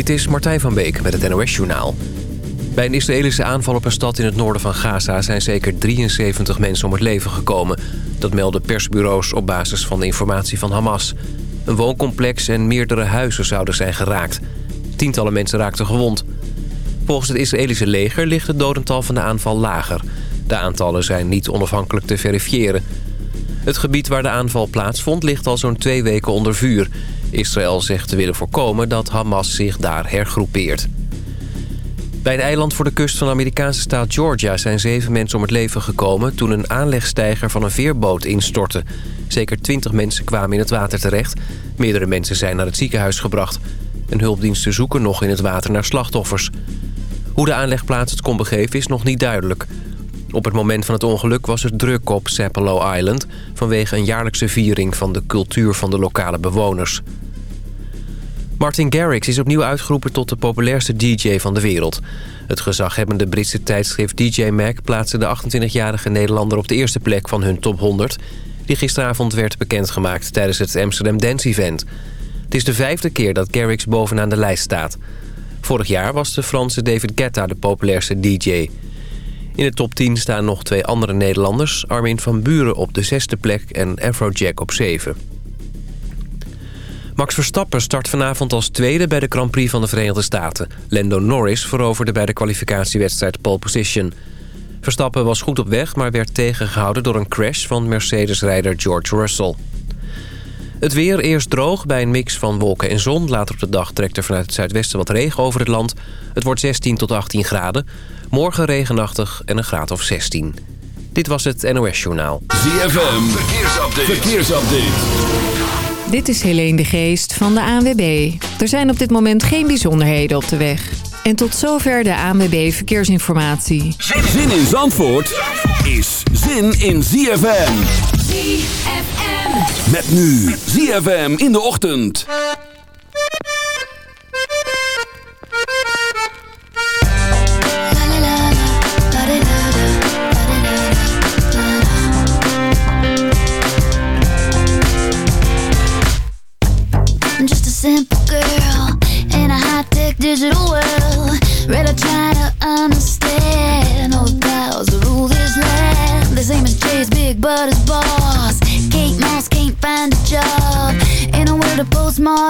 Dit is Martijn van Beek met het NOS-journaal. Bij een Israëlische aanval op een stad in het noorden van Gaza... zijn zeker 73 mensen om het leven gekomen. Dat melden persbureaus op basis van de informatie van Hamas. Een wooncomplex en meerdere huizen zouden zijn geraakt. Tientallen mensen raakten gewond. Volgens het Israëlische leger ligt het dodental van de aanval lager. De aantallen zijn niet onafhankelijk te verifiëren. Het gebied waar de aanval plaatsvond ligt al zo'n twee weken onder vuur... Israël zegt te willen voorkomen dat Hamas zich daar hergroepeert. Bij een eiland voor de kust van de Amerikaanse staat Georgia... zijn zeven mensen om het leven gekomen... toen een aanlegstijger van een veerboot instortte. Zeker twintig mensen kwamen in het water terecht. Meerdere mensen zijn naar het ziekenhuis gebracht. Een hulpdiensten zoeken nog in het water naar slachtoffers. Hoe de aanlegplaats het kon begeven is nog niet duidelijk. Op het moment van het ongeluk was het druk op Sapelo Island... vanwege een jaarlijkse viering van de cultuur van de lokale bewoners. Martin Garrix is opnieuw uitgeroepen tot de populairste DJ van de wereld. Het gezaghebbende Britse tijdschrift DJ Mag plaatste de 28-jarige Nederlander op de eerste plek van hun top 100... die gisteravond werd bekendgemaakt tijdens het Amsterdam Dance Event. Het is de vijfde keer dat Garrix bovenaan de lijst staat. Vorig jaar was de Franse David Guetta de populairste DJ... In de top 10 staan nog twee andere Nederlanders. Armin van Buren op de zesde plek en Afrojack op 7. Max Verstappen start vanavond als tweede bij de Grand Prix van de Verenigde Staten. Lando Norris veroverde bij de kwalificatiewedstrijd pole position. Verstappen was goed op weg, maar werd tegengehouden door een crash van Mercedes-rijder George Russell. Het weer eerst droog bij een mix van wolken en zon. Later op de dag trekt er vanuit het zuidwesten wat regen over het land. Het wordt 16 tot 18 graden. Morgen regenachtig en een graad of 16. Dit was het NOS Journaal. ZFM, verkeersupdate. verkeersupdate. Dit is Helene de Geest van de ANWB. Er zijn op dit moment geen bijzonderheden op de weg. En tot zover de ANWB Verkeersinformatie. Zin in Zandvoort is zin in ZFM. ZFM. Met nu ZFM in de ochtend. Digital world. To try to understand all the powers that rule this land. The same as Jay's big but his boss. Kate Moss can't find a job in a world of postmodern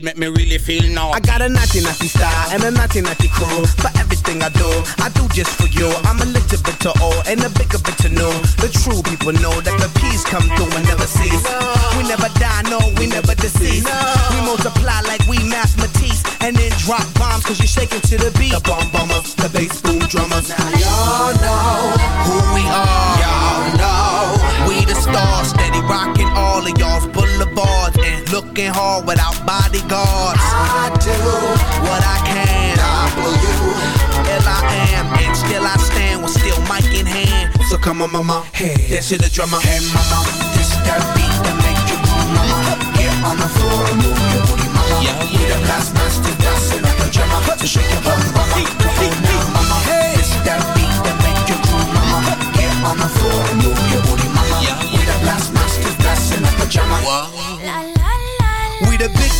looking, make me really feel naughty. I got a naughty naughty style and a naughty naughty crew. For everything I do, I do just for you. I'm a little bit to old and a bigger bit to know. The true people know that the peace come through and bodyguards. I do what I can. W L I am and still I stand with still mic in hand. So come on, mama, hey, dance to the drummer. Hey, mama, this that beat that make you move, mama. Get on the floor and move your booty, mama. Yeah, yeah. We the blast master dancing like a drummer. So shake your bum, mama. Come on now, mama. Hey, this that beat that make you move, mama. Get on the floor and move your booty, mama. Yeah, yeah. We the blast master dancing like a drummer. We the big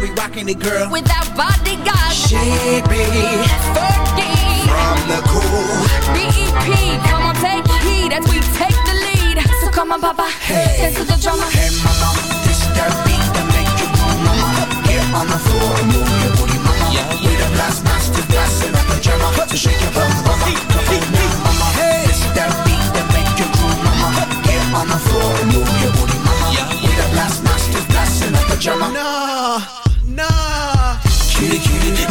How we rocking it, girl. Without bodyguards, She be Fergie, from the cool. BEP, come on, take heed as we take the lead. So come on, Papa, dance to the drummer. Hey mama, this that beat that make you move, mama. Get on the floor and move your booty, mama. We the blast masters blasting up the drummer. So shake your bum, mama. Come on now, mama. This that beat that make you move, mama. Get on the floor and move your booty, mama. We the blast masters blasting up the drummer. Nah, nah. Cutie,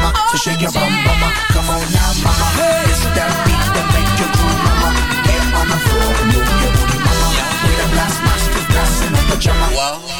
Drummer. So shake your bum, mama. Come on now, mama. This that beat that make you move, mama. Get on the floor and move your booty, mama. We the blast masters blasting up the drummer. La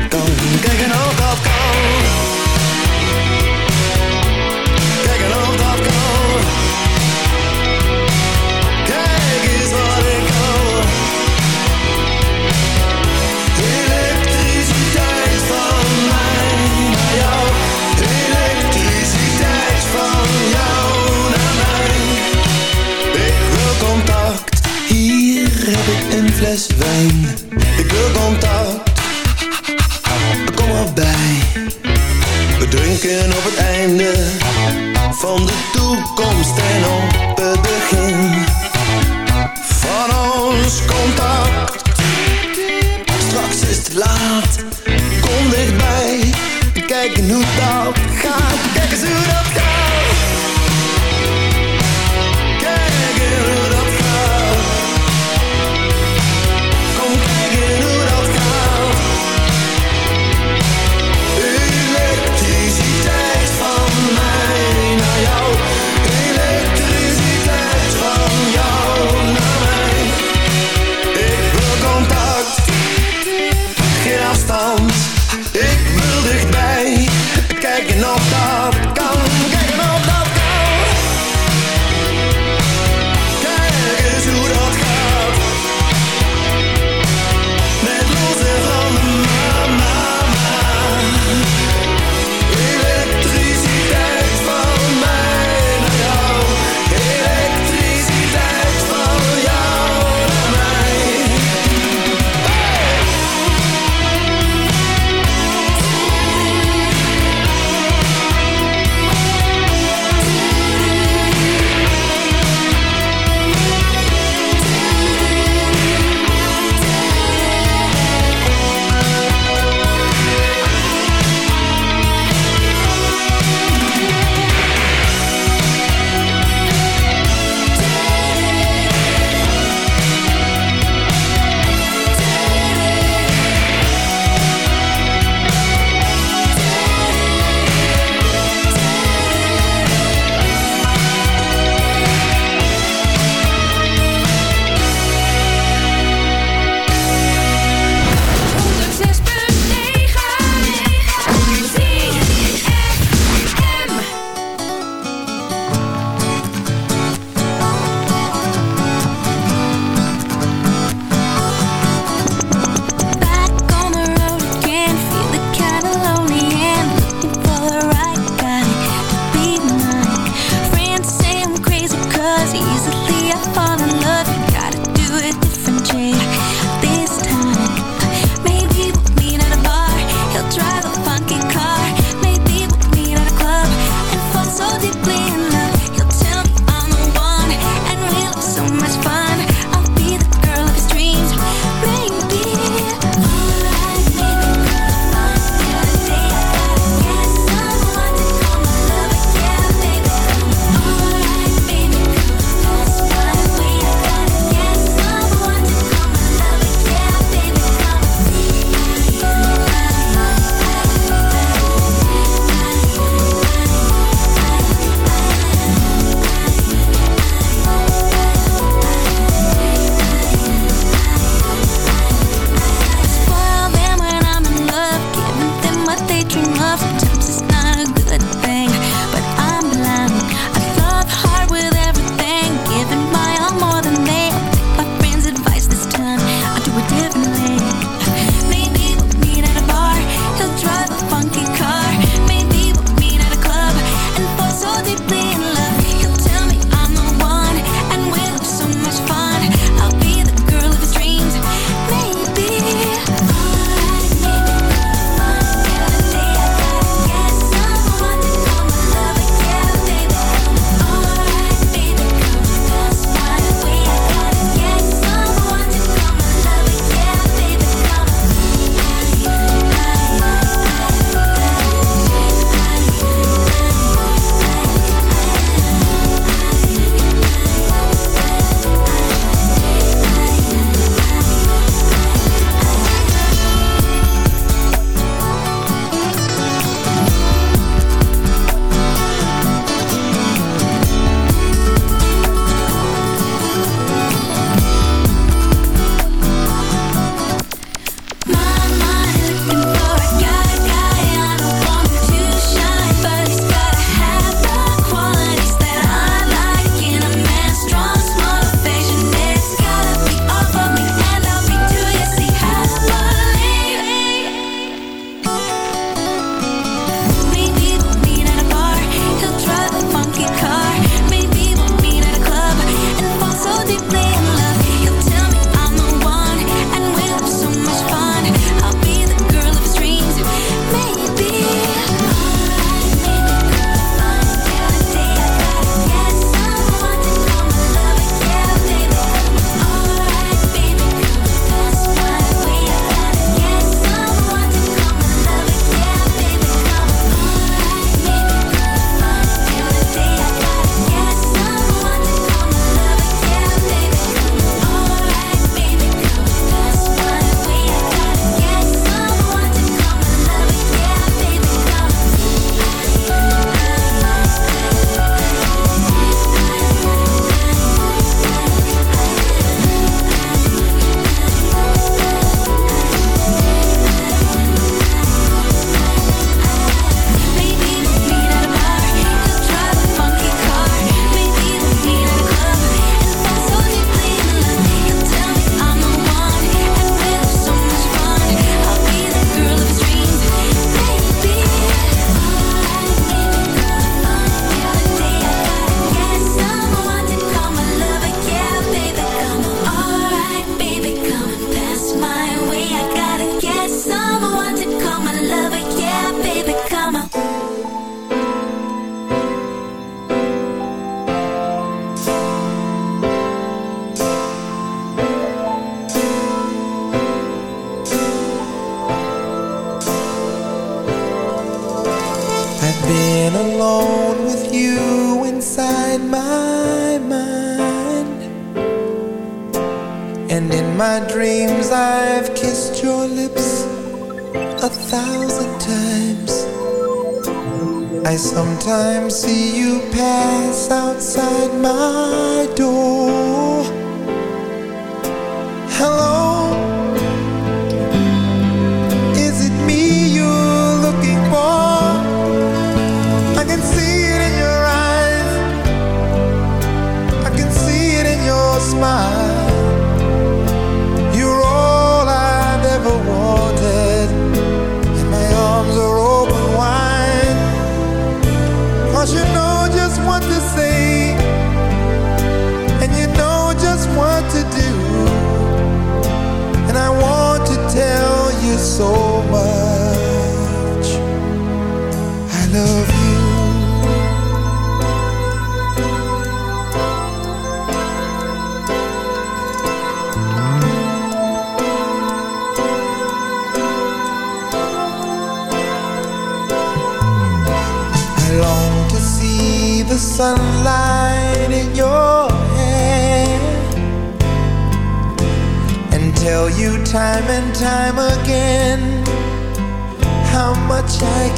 fles wijn. Ik wil contact. Kom erbij. We drinken op het einde van de toekomst en op het begin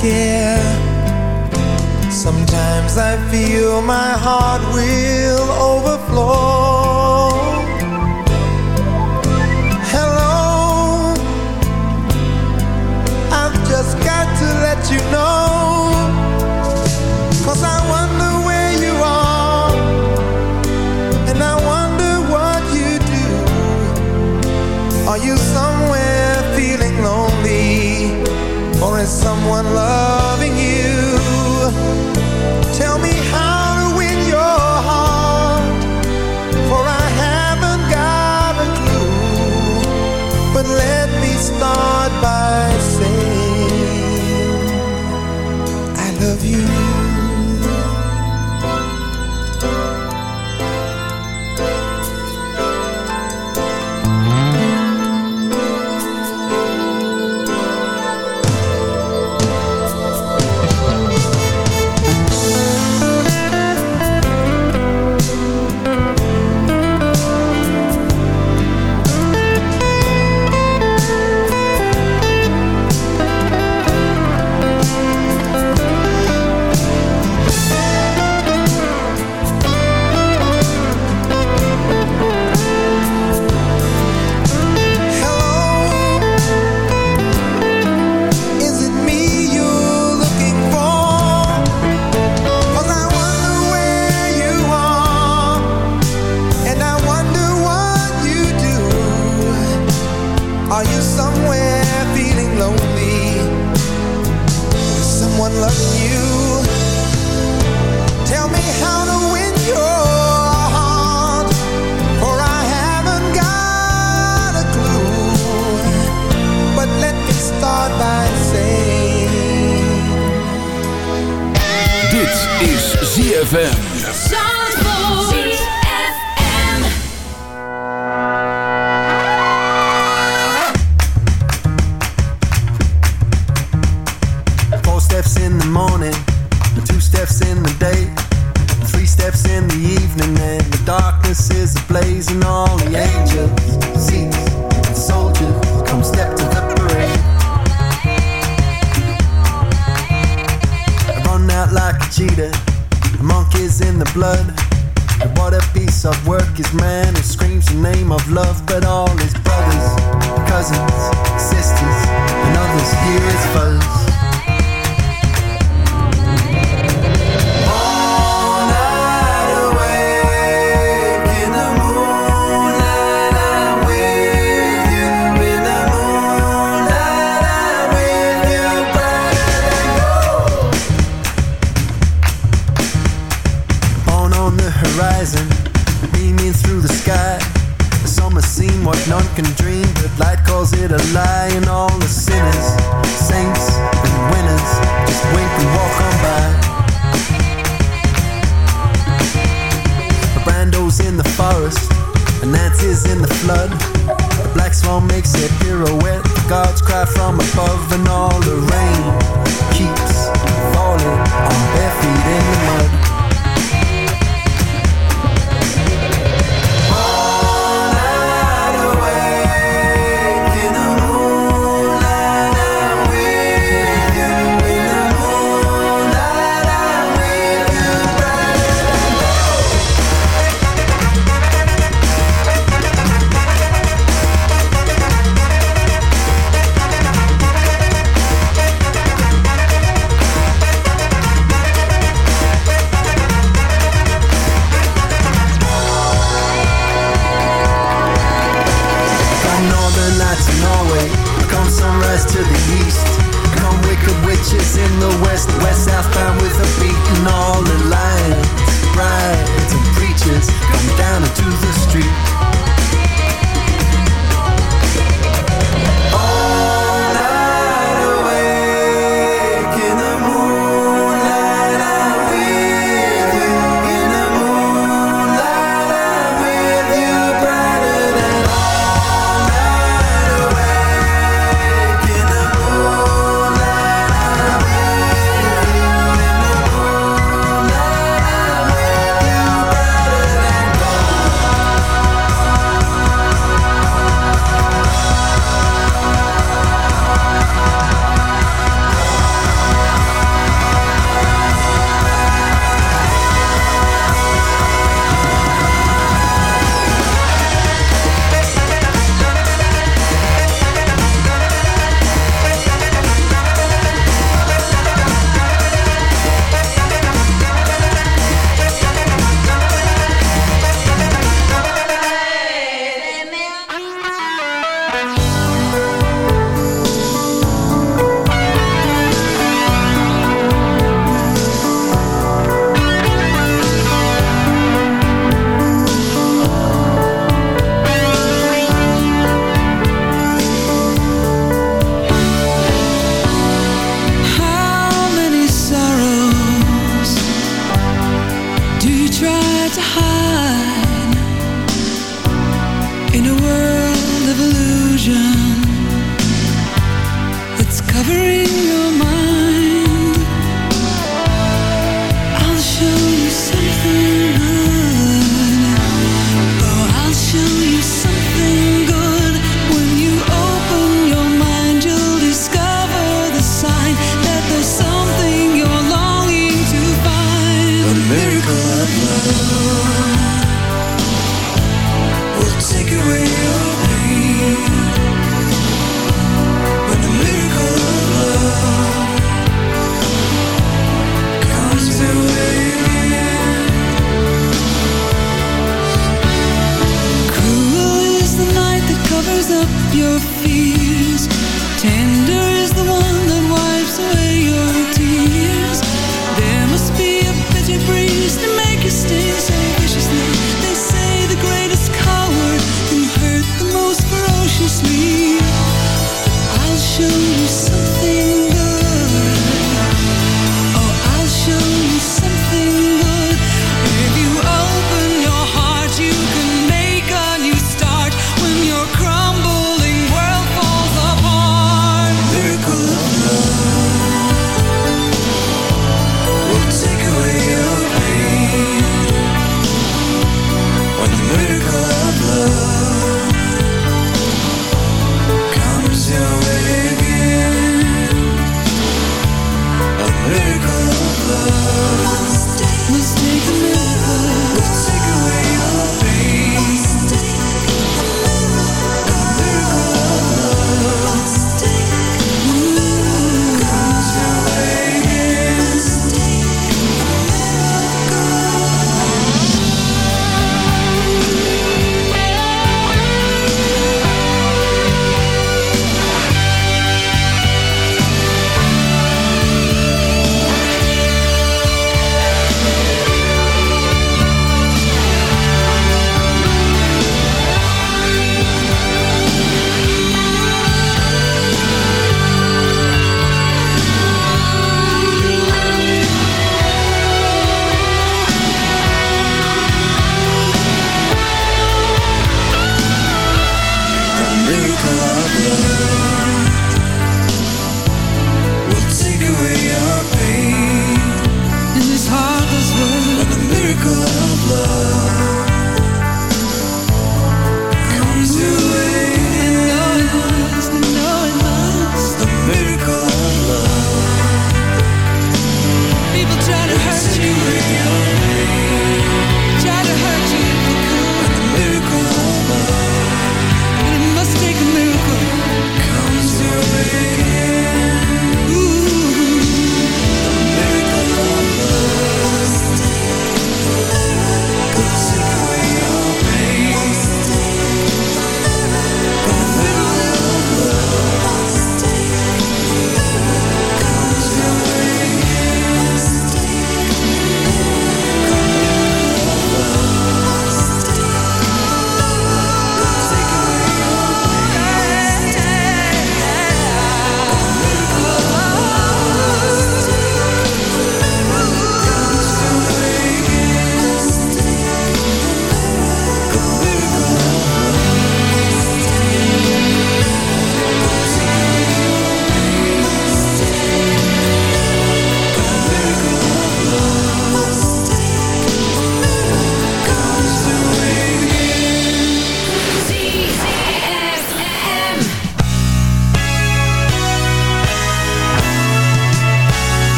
care. Sometimes I feel my heart will overflow. Hello, I've just got to let you know.